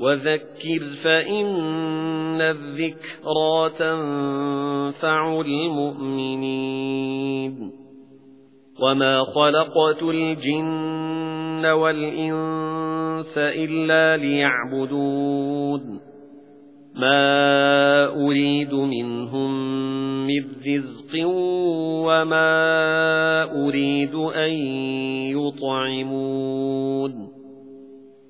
وَذَكِّرْ فَإِنَّ الذِّكْرَى تَنفَعُ الْمُؤْمِنِينَ. وَمَا خَلَقْتُ الْجِنَّ وَالْإِنسَ إِلَّا لِيَعْبُدُونِ. مَا أُرِيدُ مِنْهُمْ مِنْ رِزْقٍ وَمَا أُرِيدُ أَنْ يُطْعِمُونِ.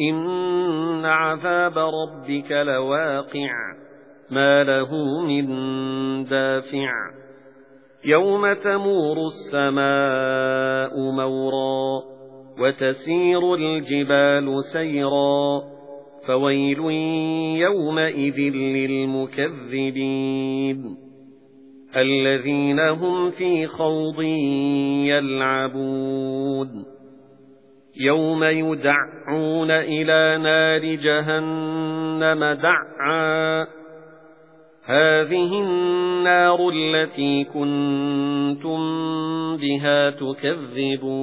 إِنَّ عَذَابَ رَبِّكَ لَوَاقِعٌ مَا لَهُ مِن دَافِعٍ يَوْمَ تَمُورُ السَّمَاءُ مَوْرًا وَتَسِيرُ الْجِبَالُ سَيْرًا فَوَيْلٌ يَوْمَئِذٍ لِّلْمُكَذِّبِينَ الَّذِينَ هُمْ فِي خَوْضٍ يَلْعَبُونَ يَوْمَ يُدَعُّونَ إِلَى نَارِ جَهَنَّمَ دَعًّا. هَذِهِ النَّارُ الَّتِي كُنتُم بِهَا تُكَذِّبُونَ.